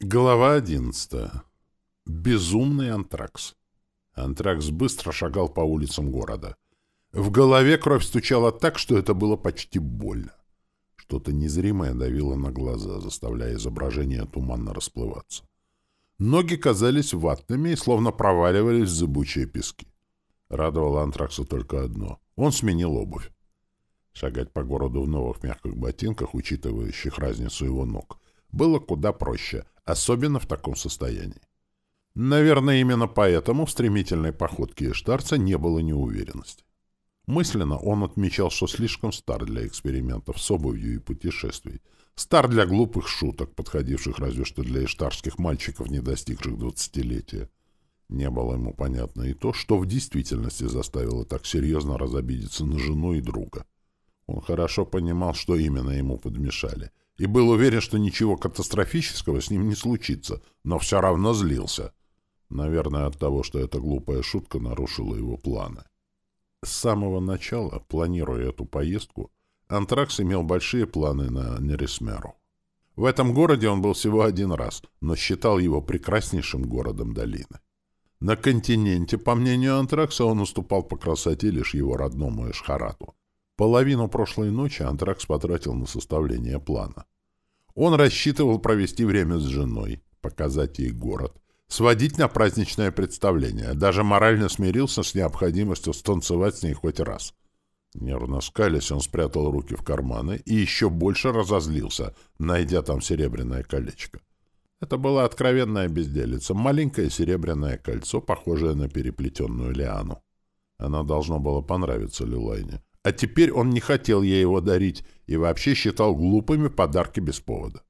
Глава одиннадцатая. Безумный антракс. Антракс быстро шагал по улицам города. В голове кровь стучала так, что это было почти больно. Что-то незримое давило на глаза, заставляя изображение туманно расплываться. Ноги казались ватными и словно проваливались в зыбучие пески. Радовало антракса только одно — он сменил обувь. Шагать по городу в новых мягких ботинках, учитывающих разницу его ног, было куда проще — особенно в таком состоянии. Наверное, именно поэтому в стремительной походке Эштарца не было неуверенности. Мысленно он отмечал, что слишком стар для экспериментов с обувью и путешествий, стар для глупых шуток, подходивших разве что для эштарских мальчиков, не достигших двадцатилетия. Не было ему понятно и то, что в действительности заставило так серьезно разобидеться на жену и друга. Он хорошо понимал, что именно ему подмешали — и был уверен, что ничего катастрофического с ним не случится, но все равно злился. Наверное, от того, что эта глупая шутка нарушила его планы. С самого начала, планируя эту поездку, Антракс имел большие планы на Нересмеру. В этом городе он был всего один раз, но считал его прекраснейшим городом долины. На континенте, по мнению Антракса, он уступал по красоте лишь его родному Эшхарату. Половину прошлой ночи Антракс потратил на составление плана. Он рассчитывал провести время с женой, показать ей город, сводить на праздничное представление, даже морально смирился с необходимостью станцевать с ней хоть раз. Нервно скалясь, он спрятал руки в карманы и еще больше разозлился, найдя там серебряное колечко. Это была откровенная безделица, маленькое серебряное кольцо, похожее на переплетенную лиану. Она должно было понравиться Лилайне. А теперь он не хотел ей его дарить и вообще считал глупыми подарки без повода.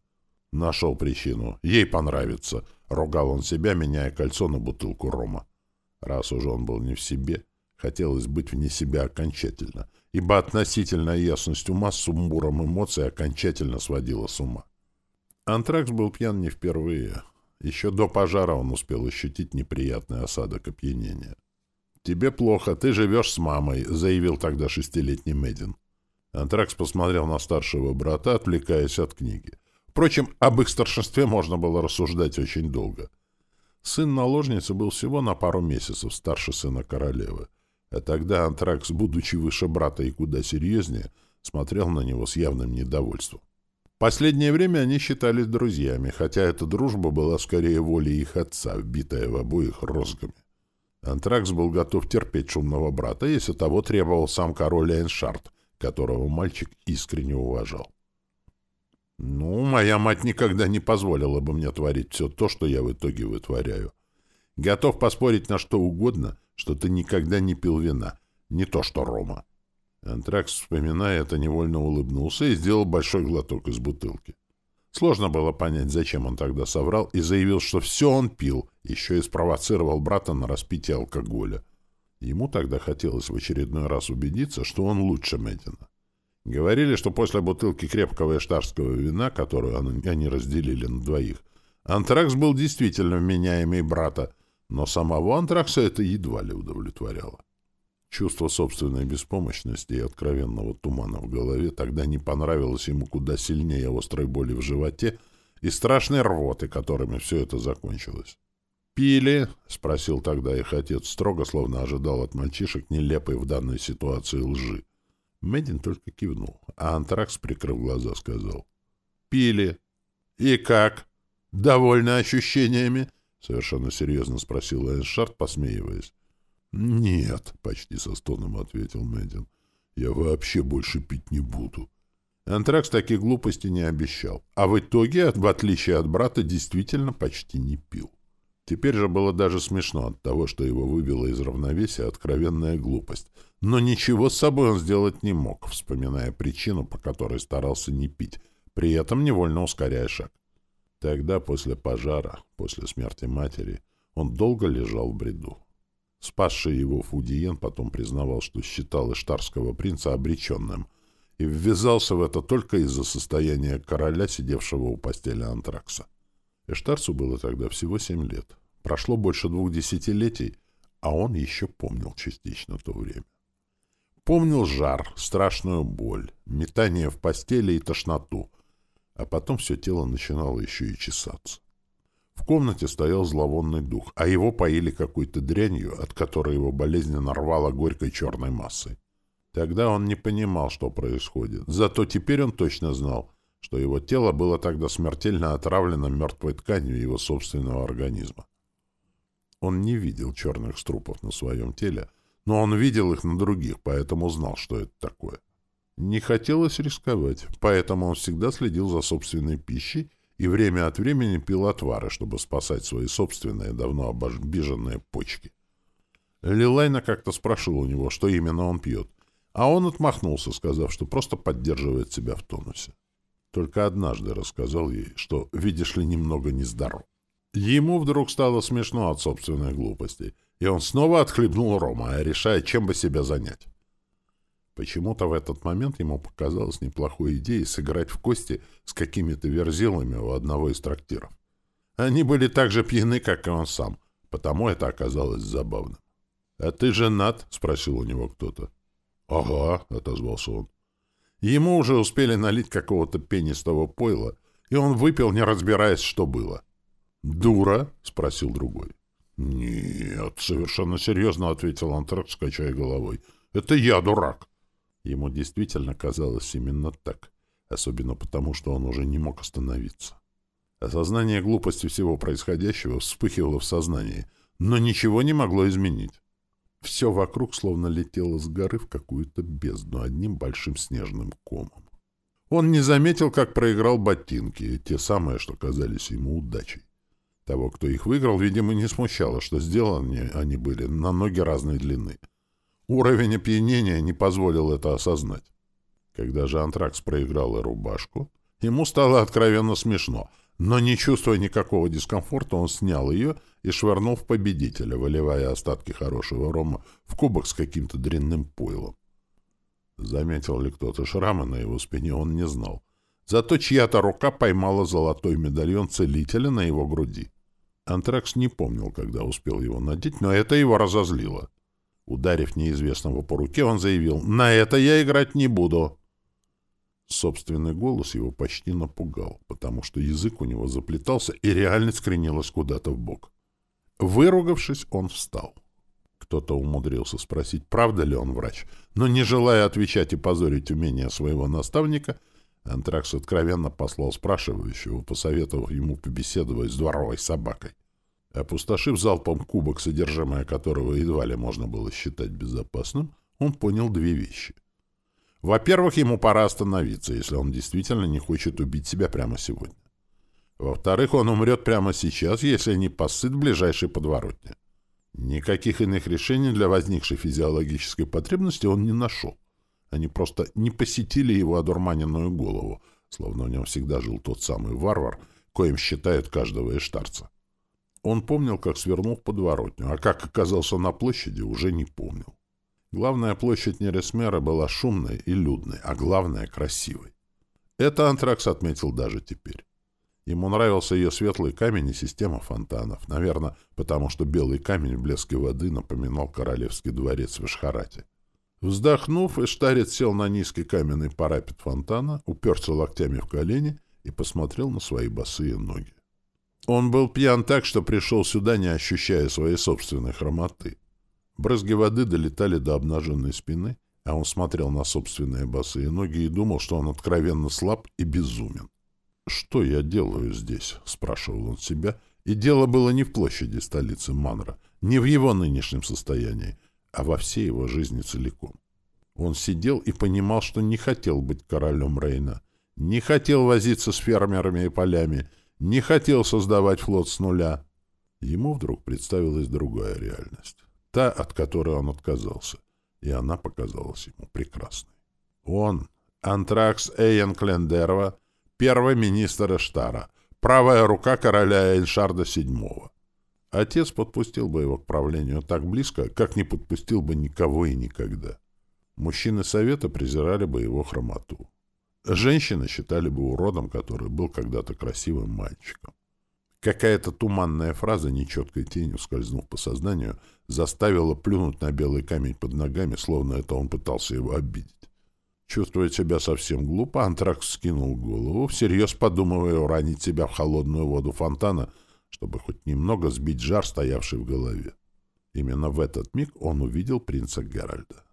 Нашел причину. Ей понравится. Ругал он себя, меняя кольцо на бутылку рома. Раз уже он был не в себе, хотелось быть вне себя окончательно, ибо относительная ясность ума с сумбуром эмоций окончательно сводила с ума. Антракс был пьян не впервые. Еще до пожара он успел ощутить неприятный осадок опьянения. «Тебе плохо, ты живешь с мамой», — заявил тогда шестилетний Медин. Антракс посмотрел на старшего брата, отвлекаясь от книги. Впрочем, об их старшинстве можно было рассуждать очень долго. Сын наложницы был всего на пару месяцев старше сына королевы. А тогда Антракс, будучи выше брата и куда серьезнее, смотрел на него с явным недовольством. Последнее время они считались друзьями, хотя эта дружба была скорее волей их отца, вбитая в обоих розгами. Антракс был готов терпеть шумного брата, если того требовал сам король Эйншард, которого мальчик искренне уважал. «Ну, моя мать никогда не позволила бы мне творить все то, что я в итоге вытворяю. Готов поспорить на что угодно, что ты никогда не пил вина, не то что рома». Антракс, вспоминая это, невольно улыбнулся и сделал большой глоток из бутылки. Сложно было понять, зачем он тогда соврал, и заявил, что все он пил, еще и спровоцировал брата на распитие алкоголя. Ему тогда хотелось в очередной раз убедиться, что он лучше Мэддина. Говорили, что после бутылки крепкого эштарского вина, которую они разделили на двоих, антракс был действительно вменяемый брата, но самого антракса это едва ли удовлетворяло. Чувство собственной беспомощности и откровенного тумана в голове тогда не понравилось ему куда сильнее острой боли в животе и страшной рвоты, которыми все это закончилось. «Пили?» — спросил тогда их отец, строго, словно ожидал от мальчишек нелепой в данной ситуации лжи. Медин только кивнул, а Антракс, прикрыв глаза, сказал. «Пили. И как? Довольны ощущениями?» — совершенно серьезно спросил Эйншард, посмеиваясь. «Нет», — почти со стоном ответил Мэддин. «Я вообще больше пить не буду». Антракс таких глупостей не обещал, а в итоге, в отличие от брата, действительно почти не пил. Теперь же было даже смешно от того, что его вывела из равновесия откровенная глупость. Но ничего с собой он сделать не мог, вспоминая причину, по которой старался не пить, при этом невольно ускоряя шаг. Тогда, после пожара, после смерти матери, он долго лежал в бреду. Спасший его Фудиен потом признавал, что считал иштарского принца обреченным, и ввязался в это только из-за состояния короля, сидевшего у постели Антракса. Эштарцу было тогда всего семь лет. Прошло больше двух десятилетий, а он еще помнил частично то время. Помнил жар, страшную боль, метание в постели и тошноту, а потом все тело начинало еще и чесаться. комнате стоял зловонный дух, а его поили какой-то дрянью, от которой его болезненно рвало горькой черной массой. Тогда он не понимал, что происходит. Зато теперь он точно знал, что его тело было тогда смертельно отравлено мертвой тканью его собственного организма. Он не видел черных струпов на своем теле, но он видел их на других, поэтому знал, что это такое. Не хотелось рисковать, поэтому он всегда следил за собственной пищей и время от времени пил отвары, чтобы спасать свои собственные, давно обиженные почки. Лилайна как-то спрашивала у него, что именно он пьет, а он отмахнулся, сказав, что просто поддерживает себя в тонусе. Только однажды рассказал ей, что, видишь ли, немного нездоров. Ему вдруг стало смешно от собственной глупости, и он снова отхлебнул рома, решая, чем бы себя занять. Почему-то в этот момент ему показалось неплохой идеей сыграть в кости с какими-то верзилами у одного из трактиров. Они были так же пьяны, как и он сам, потому это оказалось забавным. «А ты женат?» — спросил у него кто-то. «Ага», — отозвался он. Ему уже успели налить какого-то пенистого пойла, и он выпил, не разбираясь, что было. «Дура?» — спросил другой. «Нет», — совершенно серьезно ответил Антракс, качая головой. «Это я дурак». Ему действительно казалось именно так, особенно потому, что он уже не мог остановиться. Осознание глупости всего происходящего вспыхивало в сознании, но ничего не могло изменить. Все вокруг словно летело с горы в какую-то бездну одним большим снежным комом. Он не заметил, как проиграл ботинки, те самые, что казались ему удачей. Того, кто их выиграл, видимо, не смущало, что сделаны они были на ноги разной длины — Уровень опьянения не позволил это осознать. Когда же Антракс проиграл и рубашку, ему стало откровенно смешно, но не чувствуя никакого дискомфорта, он снял ее и швырнул в победителя, выливая остатки хорошего рома в кубок с каким-то дрянным пойлом. Заметил ли кто-то шрамы на его спине, он не знал. Зато чья-то рука поймала золотой медальон целителя на его груди. Антракс не помнил, когда успел его надеть, но это его разозлило. Ударив неизвестного по руке, он заявил «На это я играть не буду». Собственный голос его почти напугал, потому что язык у него заплетался, и реальность кренилась куда-то в бок. Выругавшись, он встал. Кто-то умудрился спросить, правда ли он врач, но, не желая отвечать и позорить умения своего наставника, Антракс откровенно послал спрашивающего, посоветовав ему побеседовать с дворовой собакой. Опустошив залпом кубок, содержимое которого едва ли можно было считать безопасным, он понял две вещи. Во-первых, ему пора остановиться, если он действительно не хочет убить себя прямо сегодня. Во-вторых, он умрет прямо сейчас, если не посыт в ближайшей подворотне. Никаких иных решений для возникшей физиологической потребности он не нашел. Они просто не посетили его одурманенную голову, словно в нем всегда жил тот самый варвар, коим считают каждого эштарца. Он помнил, как свернул в подворотню, а как оказался на площади, уже не помнил. Главная площадь Нересмера была шумной и людной, а главное — красивой. Это Антракс отметил даже теперь. Ему нравился ее светлый камень и система фонтанов, наверное, потому что белый камень в блеске воды напоминал королевский дворец в Эшхарате. Вздохнув, Эштарец сел на низкий каменный парапет фонтана, уперся локтями в колени и посмотрел на свои босые ноги. Он был пьян так, что пришел сюда, не ощущая своей собственной хромоты. Брызги воды долетали до обнаженной спины, а он смотрел на собственные босые ноги и думал, что он откровенно слаб и безумен. «Что я делаю здесь?» — спрашивал он себя. И дело было не в площади столицы Манра, не в его нынешнем состоянии, а во всей его жизни целиком. Он сидел и понимал, что не хотел быть королем Рейна, не хотел возиться с фермерами и полями, не хотел создавать флот с нуля. Ему вдруг представилась другая реальность, та, от которой он отказался, и она показалась ему прекрасной. Он, Антракс Эйен Клендерва, первый министр Эштара, правая рука короля Эльшарда VII. Отец подпустил бы его к правлению так близко, как не подпустил бы никого и никогда. Мужчины Совета презирали бы его хромоту. Женщины считали бы уродом, который был когда-то красивым мальчиком. Какая-то туманная фраза, нечеткой тенью скользнув по сознанию, заставила плюнуть на белый камень под ногами, словно это он пытался его обидеть. Чувствуя себя совсем глупо, Антракс скинул голову, всерьез подумывая уронить себя в холодную воду фонтана, чтобы хоть немного сбить жар, стоявший в голове. Именно в этот миг он увидел принца Геральда.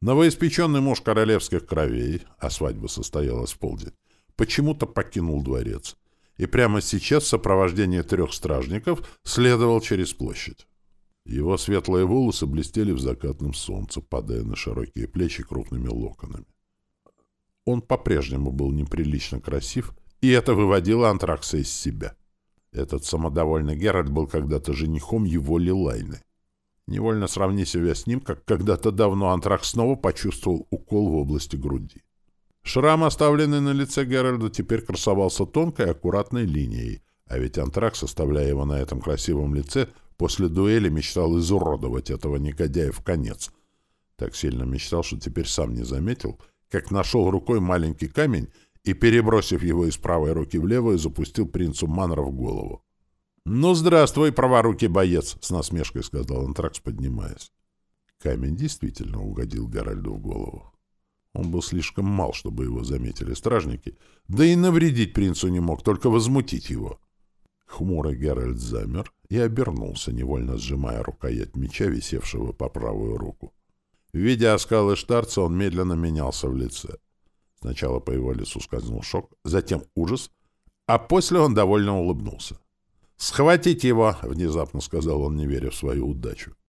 Новоиспеченный муж королевских кровей, а свадьба состоялась в полдень, почему-то покинул дворец и прямо сейчас в сопровождении трех стражников следовал через площадь. Его светлые волосы блестели в закатном солнце, падая на широкие плечи крупными локонами. Он по-прежнему был неприлично красив, и это выводило Антракса из себя. Этот самодовольный Геральт был когда-то женихом его Лилайны. Невольно сравни себя с ним, как когда-то давно Антракс снова почувствовал укол в области груди. Шрам, оставленный на лице Геральда, теперь красовался тонкой, аккуратной линией, а ведь Антракс, оставляя его на этом красивом лице, после дуэли мечтал изуродовать этого негодяя в конец. Так сильно мечтал, что теперь сам не заметил, как нашел рукой маленький камень и, перебросив его из правой руки в левую, запустил принцу Манра в голову. «Ну, здравствуй, праворукий боец!» — с насмешкой сказал Антракс, поднимаясь. Камень действительно угодил Гарольду в голову. Он был слишком мал, чтобы его заметили стражники, да и навредить принцу не мог, только возмутить его. Хмурый Геральт замер и обернулся, невольно сжимая рукоять меча, висевшего по правую руку. Видя оскалы штарца, он медленно менялся в лице. Сначала по его лицу скользнул шок, затем ужас, а после он довольно улыбнулся. «Схватить его!» — внезапно сказал он, не веря в свою удачу.